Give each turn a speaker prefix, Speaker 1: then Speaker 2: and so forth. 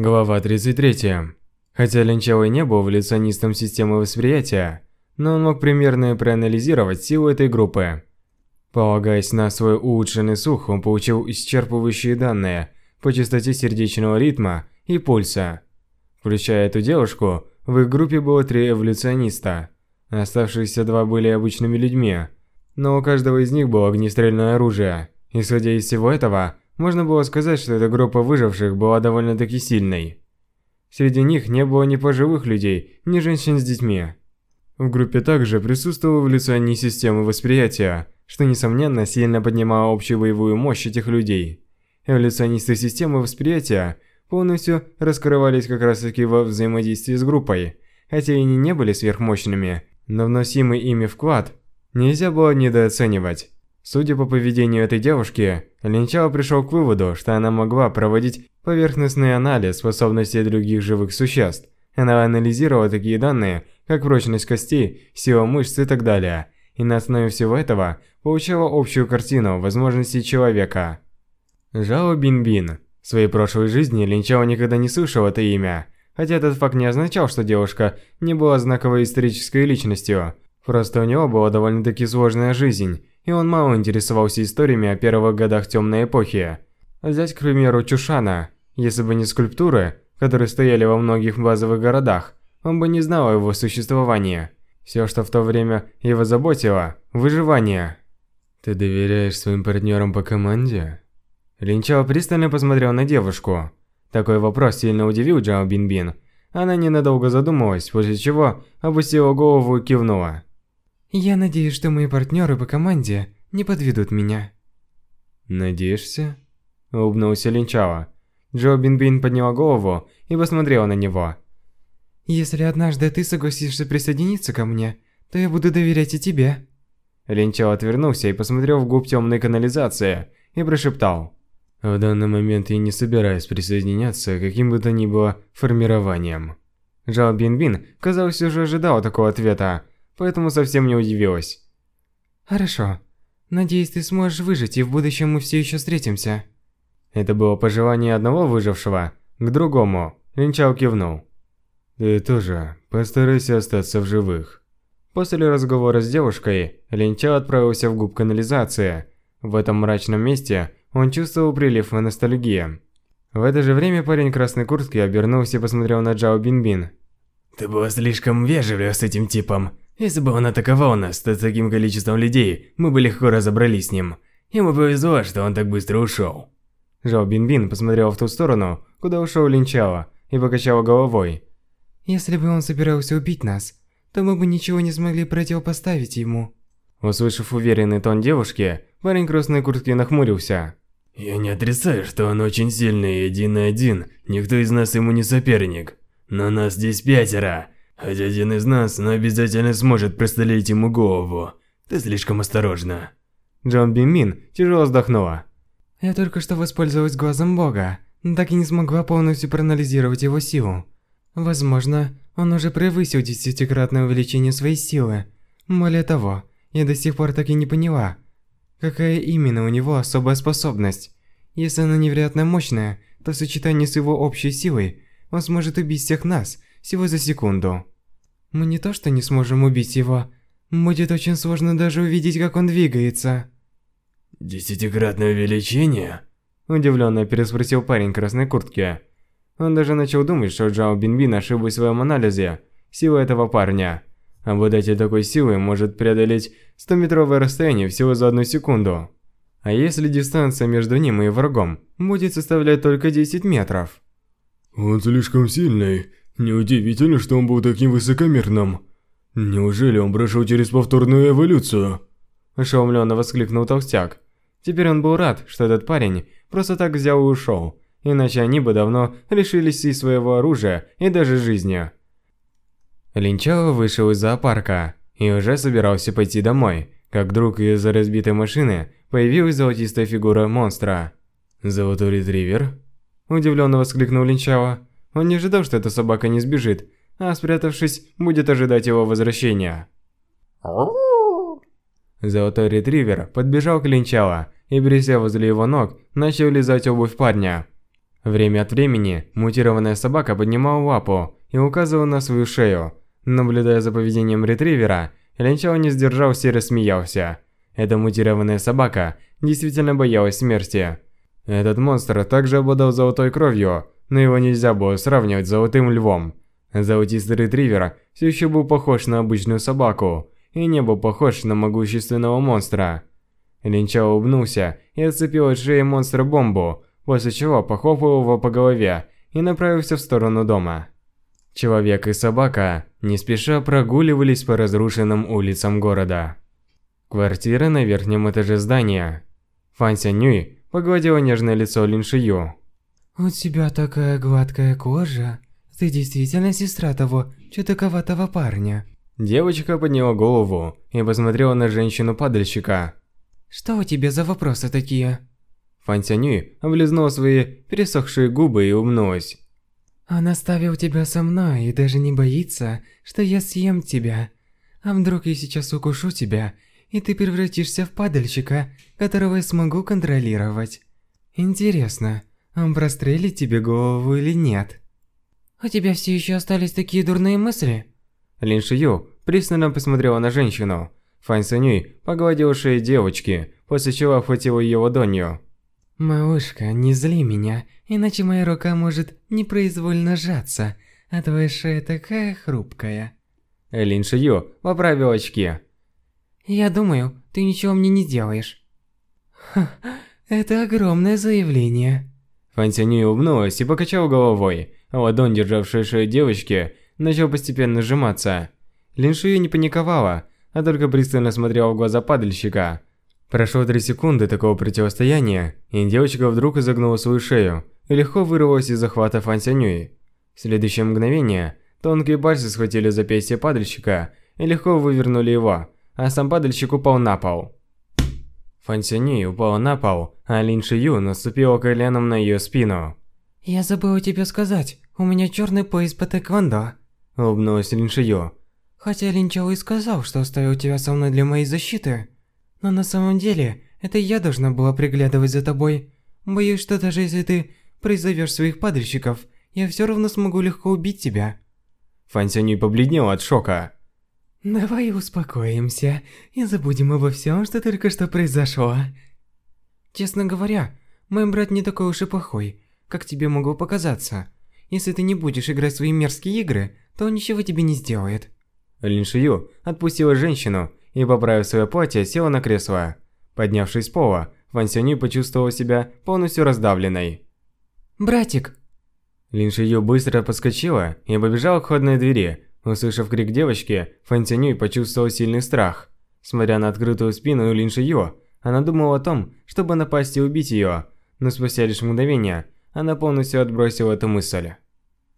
Speaker 1: Глава 33. Хотя Линчао и не был эволюционистом системы восприятия, но он мог примерно проанализировать силу этой группы. Полагаясь на свой улучшенный слух, он получил исчерпывающие данные по частоте сердечного ритма и пульса. Включая эту девушку, в их группе было три эволюциониста. Оставшиеся два были обычными людьми, но у каждого из них было огнестрельное оружие. Исходя из всего этого, можно было сказать, что эта группа выживших была довольно-таки сильной. Среди них не было ни пожилых людей, ни женщин с детьми. В группе также присутствовала эволюционная система восприятия, что несомненно сильно поднимало общую боевую мощь этих людей. Эволюционисты системы восприятия полностью раскрывались как раз таки во взаимодействии с группой, хотя и не были сверхмощными, но вносимый ими вклад нельзя было недооценивать. Судя по поведению этой девушки, Линчао пришел к выводу, что она могла проводить поверхностный анализ способностей других живых существ. Она анализировала такие данные, как прочность костей, сила мышц и так далее, и на основе всего этого получала общую картину возможностей человека. Жао Бинбин. В своей прошлой жизни Линчао никогда не слышал это имя, хотя этот факт не означал, что девушка не была знаковой исторической личностью. Просто у него была довольно-таки сложная жизнь, и он мало интересовался историями о первых годах темной эпохи. Взять, к примеру, Чушана. Если бы не скульптуры, которые стояли во многих базовых городах, он бы не знал о его существовании. Все, что в то время его заботило – выживание. «Ты доверяешь своим партнерам по команде?» Линчао пристально посмотрел на девушку. Такой вопрос сильно удивил Джао Бинбин. Она ненадолго задумалась, после чего опустила голову и кивнула.
Speaker 2: Я надеюсь, что мои партнеры по команде не подведут меня.
Speaker 1: Надеешься? Улыбнулся Линчао. Джо Бинбин подняла голову и посмотрела на него.
Speaker 2: Если однажды ты согласишься присоединиться ко мне, то я буду доверять и тебе.
Speaker 1: Линчао отвернулся и посмотрел в губ темной канализации и прошептал. В данный момент я не собираюсь присоединяться к каким бы то ни было формированиям. Жао Бинбин, казалось, уже ожидал такого ответа, поэтому совсем не удивилась.
Speaker 2: Хорошо. Надеюсь, ты сможешь выжить, и в будущем мы все еще встретимся.
Speaker 1: Это было пожелание одного выжившего к другому. Линчао кивнул. Ты тоже постарайся остаться в живых. После разговора с девушкой, Линчао отправился в губ канализации. В этом мрачном месте он чувствовал прилив ностальгии. В это же время парень красной куртки обернулся и посмотрел на Джао Бинбин.
Speaker 3: «Ты была слишком вежлива с этим типом. Если бы он атаковал нас, то с таким количеством людей мы бы легко разобрались с ним. Ему повезло, что он так быстро ушел.
Speaker 1: Жао Бинбин посмотрел в ту сторону, куда ушел Линчао, и покачал головой.
Speaker 2: Если бы он собирался убить нас, то мы бы ничего не смогли противопоставить ему.
Speaker 1: Услышав уверенный тон девушки, парень красной куртки нахмурился.
Speaker 3: Я не отрицаю, что он очень сильный и один на один, никто из нас ему не соперник. Но нас здесь пятеро, Хоть один из нас, но обязательно сможет прострелить ему голову. Ты слишком осторожна.
Speaker 1: Джон Бимин тяжело вздохнула.
Speaker 2: Я только что воспользовалась глазом бога, но так и не смогла полностью проанализировать его силу. Возможно, он уже превысил десятикратное увеличение своей силы. Более того, я до сих пор так и не поняла, какая именно у него особая способность. Если она невероятно мощная, то в сочетании с его общей силой, он сможет убить всех нас всего за секунду. Мы не то что не сможем убить его, будет очень сложно даже увидеть, как он двигается.
Speaker 3: Десятикратное увеличение?
Speaker 1: Удивленно переспросил парень в красной куртке. Он даже начал думать, что Джао Бинбин ошибся в своем анализе силы этого парня. Обладатель такой силы может преодолеть 100-метровое расстояние всего за одну секунду. А если дистанция между ним и врагом будет составлять только 10 метров?
Speaker 4: Он слишком сильный. Неудивительно, что он был таким высокомерным. Неужели он прошел через повторную эволюцию?
Speaker 1: Ошеломленно воскликнул толстяк. Теперь он был рад, что этот парень просто так взял и ушел, иначе они бы давно лишились и своего оружия, и даже жизни. Линчао вышел из зоопарка и уже собирался пойти домой, как вдруг из-за разбитой машины появилась золотистая фигура монстра. «Золотой ретривер?» Удивленно воскликнул Линчао. Он не ожидал, что эта собака не сбежит, а спрятавшись, будет ожидать его возвращения. Золотой ретривер подбежал к Линчало и, присев возле его ног, начал лизать обувь парня. Время от времени мутированная собака поднимала лапу и указывала на свою шею. Наблюдая за поведением ретривера, Линчао не сдержался и рассмеялся. Эта мутированная собака действительно боялась смерти. Этот монстр также обладал золотой кровью, но его нельзя было сравнивать с золотым львом. Золотистый ретривер все еще был похож на обычную собаку и не был похож на могущественного монстра. Линчао улыбнулся и отцепил от шеи монстра бомбу, после чего похлопал его по голове и направился в сторону дома. Человек и собака не спеша прогуливались по разрушенным улицам города. Квартира на верхнем этаже здания. Фан Сянюй погладила нежное лицо Лин Шию.
Speaker 2: «У тебя такая гладкая кожа. Ты действительно сестра того чудаковатого парня?»
Speaker 1: Девочка подняла голову и посмотрела на женщину-падальщика.
Speaker 2: «Что у тебя за вопросы такие?»
Speaker 1: Фан Сянюй облизнула свои пересохшие губы и умнулась.
Speaker 2: «Он оставил тебя со мной и даже не боится, что я съем тебя. А вдруг я сейчас укушу тебя, и ты превратишься в падальщика, которого я смогу контролировать? Интересно, он прострелит тебе голову или нет?» «У тебя все еще остались такие дурные мысли?»
Speaker 1: Лин Шию пристально посмотрела на женщину. Фан Сянюй погладил шею девочки, после чего охватила ее ладонью.
Speaker 2: «Малышка, не зли меня, иначе моя рука может непроизвольно сжаться, а твоя шея такая хрупкая».
Speaker 1: Лин Шию поправил очки.
Speaker 2: «Я думаю, ты ничего мне не делаешь». Ха, это огромное заявление.
Speaker 1: Сянюй улыбнулась и покачала головой, а ладонь, державшая шею девочки, начал постепенно сжиматься. Лин Шию не паниковала, а только пристально смотрела в глаза падальщика. Прошло три секунды такого противостояния, и девочка вдруг изогнула свою шею и легко вырвалась из захвата Фан Сянюи. В следующее мгновение тонкие пальцы схватили запястье падальщика и легко вывернули его, а сам падальщик упал на пол. Фан Сянюи упала на пол, а Лин Шию наступила коленом на ее спину.
Speaker 2: «Я забыла тебе сказать, у меня черный пояс по тэквондо», –
Speaker 1: улыбнулась Лин Шию.
Speaker 2: «Хотя Лин Чао и сказал, что оставил тебя со мной для моей защиты, но на самом деле, это я должна была приглядывать за тобой. Боюсь, что даже если ты призовешь своих падальщиков, я все равно смогу легко убить тебя.
Speaker 1: Фан Сянюй побледнел от шока.
Speaker 2: Давай успокоимся и забудем обо всем, что только что произошло. Честно говоря, мой брат не такой уж и плохой, как тебе могло показаться. Если ты не будешь играть в свои мерзкие игры, то он ничего тебе не сделает.
Speaker 1: Лин Шию отпустила женщину и, поправив свое платье, села на кресло. Поднявшись с пола, Ван Сюнь почувствовала себя полностью раздавленной.
Speaker 2: «Братик!»
Speaker 1: Лин Шию быстро подскочила и побежала к входной двери. Услышав крик девочки, Фан Сюнь почувствовал сильный страх. Смотря на открытую спину Лин Шию, она думала о том, чтобы напасть и убить ее, но спустя лишь мгновение, она полностью отбросила эту мысль.